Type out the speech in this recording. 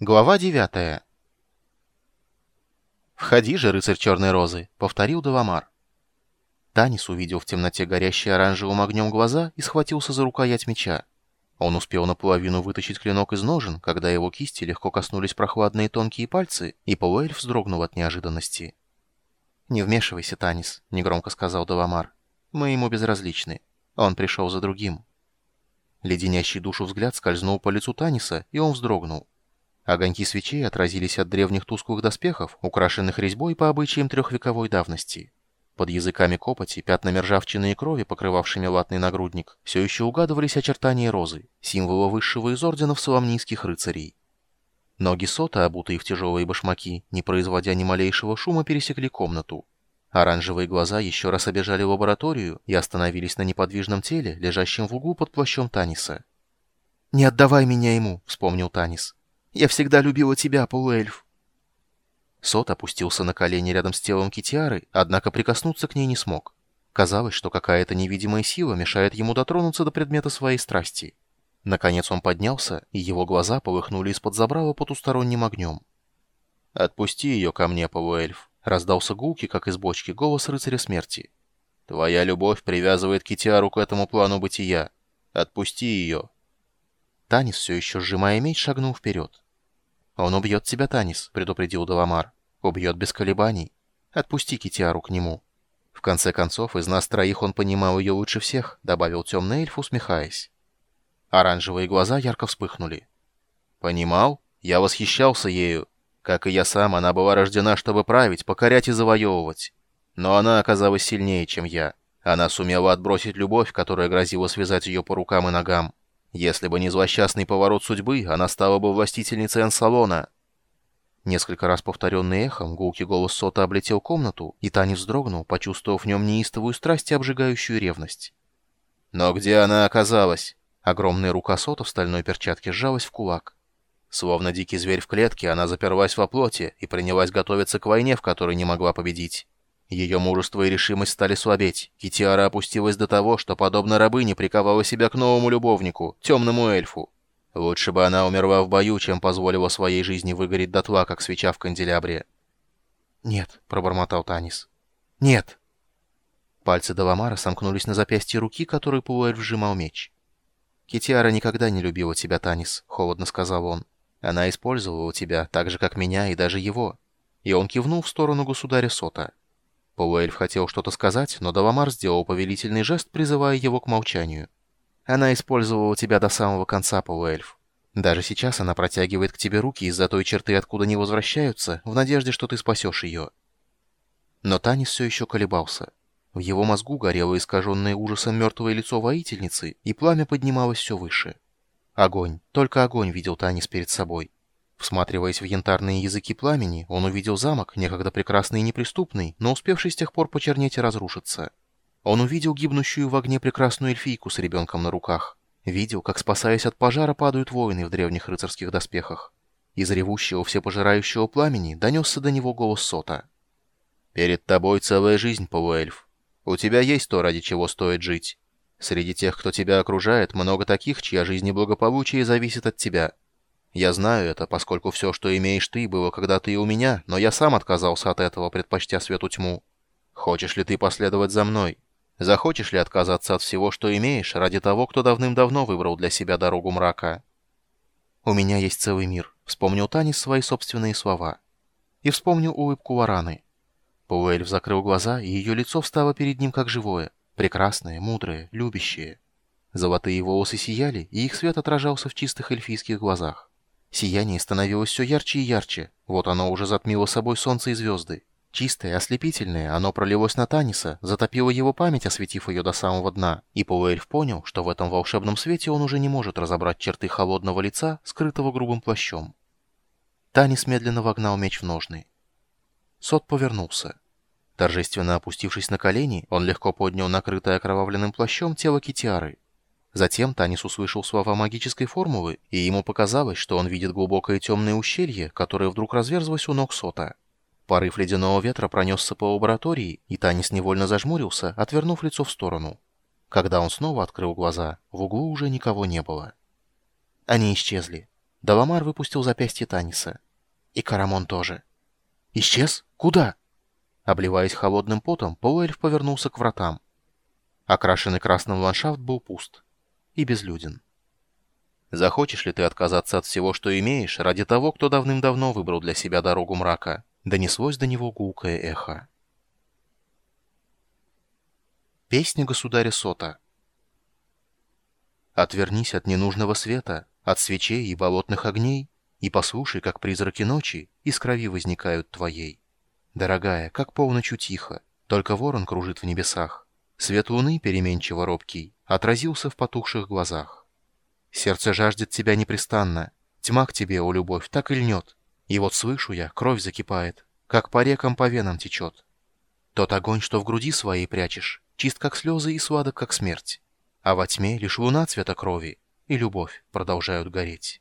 Глава девятая. «Входи же, рыцарь черной розы», — повторил Даламар. Танис увидел в темноте горящие оранжевым огнем глаза и схватился за рукоять меча. Он успел наполовину вытащить клинок из ножен, когда его кисти легко коснулись прохладные тонкие пальцы, и полуэльф вздрогнул от неожиданности. «Не вмешивайся, Танис», — негромко сказал Даламар. «Мы ему безразличны. Он пришел за другим». Леденящий душу взгляд скользнул по лицу Таниса, и он вздрогнул. Огоньки свечей отразились от древних тусклых доспехов, украшенных резьбой по обычаям трехвековой давности. Под языками копоти, пятнами ржавчины и крови, покрывавшими латный нагрудник, все еще угадывались очертания розы, символа высшего из орденов соломнийских рыцарей. Ноги сота, обутые в тяжелые башмаки, не производя ни малейшего шума, пересекли комнату. Оранжевые глаза еще раз обежали лабораторию и остановились на неподвижном теле, лежащем в углу под плащом Таниса. «Не отдавай меня ему», — вспомнил Танис. Я всегда любила тебя, полуэльф». Сот опустился на колени рядом с телом Китиары, однако прикоснуться к ней не смог. Казалось, что какая-то невидимая сила мешает ему дотронуться до предмета своей страсти. Наконец он поднялся, и его глаза полыхнули из-под забрала потусторонним огнем. «Отпусти ее ко мне, полуэльф», — раздался гулки, как из бочки, голос рыцаря смерти. «Твоя любовь привязывает Китиару к этому плану бытия. Отпусти ее». Танис, все еще сжимая меч, шагнул вперед. «Он убьет тебя, Танис», — предупредил Даламар. «Убьет без колебаний. Отпусти Китиару к нему». «В конце концов, из нас троих он понимал ее лучше всех», — добавил темный эльф, усмехаясь. Оранжевые глаза ярко вспыхнули. «Понимал? Я восхищался ею. Как и я сам, она была рождена, чтобы править, покорять и завоевывать. Но она оказалась сильнее, чем я. Она сумела отбросить любовь, которая грозила связать ее по рукам и ногам. Если бы не злосчастный поворот судьбы, она стала бы властительницей Ансалона. Несколько раз повторенный эхом, гулкий голос Сота облетел комнату, и Тани вздрогнул, почувствовав в нем неистовую страсть и обжигающую ревность. «Но где она оказалась?» Огромная рука Сота в стальной перчатке сжалась в кулак. Словно дикий зверь в клетке, она заперлась во плоти и принялась готовиться к войне, в которой не могла победить. Ее мужество и решимость стали слабеть. Китиара опустилась до того, что, подобно рабыне, приковала себя к новому любовнику, темному эльфу. Лучше бы она умерла в бою, чем позволила своей жизни выгореть дотла, как свеча в канделябре. «Нет», — пробормотал Танис. «Нет». Пальцы Даламара сомкнулись на запястье руки, которой полуэльф сжимал меч. «Китиара никогда не любила тебя, Танис», — холодно сказал он. «Она использовала тебя, так же, как меня и даже его». И он кивнул в сторону государя Сота. Полуэльф хотел что-то сказать, но Даламар сделал повелительный жест, призывая его к молчанию. «Она использовала тебя до самого конца, полуэльф. Даже сейчас она протягивает к тебе руки из-за той черты, откуда не возвращаются, в надежде, что ты спасешь ее». Но Танис все еще колебался. В его мозгу горело искаженное ужасом мертвое лицо воительницы, и пламя поднималось все выше. Огонь, только огонь видел Танис перед собой. Всматриваясь в янтарные языки пламени, он увидел замок, некогда прекрасный и неприступный, но успевший с тех пор почернеть и разрушиться. Он увидел гибнущую в огне прекрасную эльфийку с ребенком на руках. Видел, как, спасаясь от пожара, падают воины в древних рыцарских доспехах. Из ревущего всепожирающего пламени донесся до него голос Сота. «Перед тобой целая жизнь, полуэльф. У тебя есть то, ради чего стоит жить. Среди тех, кто тебя окружает, много таких, чья жизнь и благополучие зависит от тебя». Я знаю это, поскольку все, что имеешь ты, было когда-то и у меня, но я сам отказался от этого, предпочтя свету тьму. Хочешь ли ты последовать за мной? Захочешь ли отказаться от всего, что имеешь, ради того, кто давным-давно выбрал для себя дорогу мрака? «У меня есть целый мир», — вспомнил Танис свои собственные слова. И вспомнил улыбку Вараны. Пауэльф закрыл глаза, и ее лицо встало перед ним как живое, прекрасное, мудрое, любящее. Золотые волосы сияли, и их свет отражался в чистых эльфийских глазах. Сияние становилось все ярче и ярче. Вот оно уже затмило собой солнце и звезды. Чистое, ослепительное, оно пролилось на Таниса, затопило его память, осветив ее до самого дна, и Пауэльф понял, что в этом волшебном свете он уже не может разобрать черты холодного лица, скрытого грубым плащом. Танис медленно вогнал меч в ножны. Сот повернулся. Торжественно опустившись на колени, он легко поднял накрытое окровавленным плащом тело Китиары. Затем Танис услышал слова магической формулы, и ему показалось, что он видит глубокое темное ущелье, которое вдруг разверзлось у ног Сота. Порыв ледяного ветра пронесся по лаборатории, и Танис невольно зажмурился, отвернув лицо в сторону. Когда он снова открыл глаза, в углу уже никого не было. Они исчезли. Даламар выпустил запястье Таниса. И Карамон тоже. «Исчез? Куда?» Обливаясь холодным потом, полуэльф повернулся к вратам. Окрашенный красным ландшафт был пуст и безлюден. Захочешь ли ты отказаться от всего, что имеешь, ради того, кто давным-давно выбрал для себя дорогу мрака? Донеслось до него гулкое эхо. Песня государя Сота Отвернись от ненужного света, от свечей и болотных огней, и послушай, как призраки ночи из крови возникают твоей. Дорогая, как полночь тихо, только ворон кружит в небесах. Свет луны, переменчиво робкий, отразился в потухших глазах. Сердце жаждет тебя непрестанно, тьма к тебе, о любовь, так и льнет. И вот слышу я, кровь закипает, как по рекам по венам течет. Тот огонь, что в груди своей прячешь, чист как слезы и сладок как смерть. А во тьме лишь луна цвета крови и любовь продолжают гореть.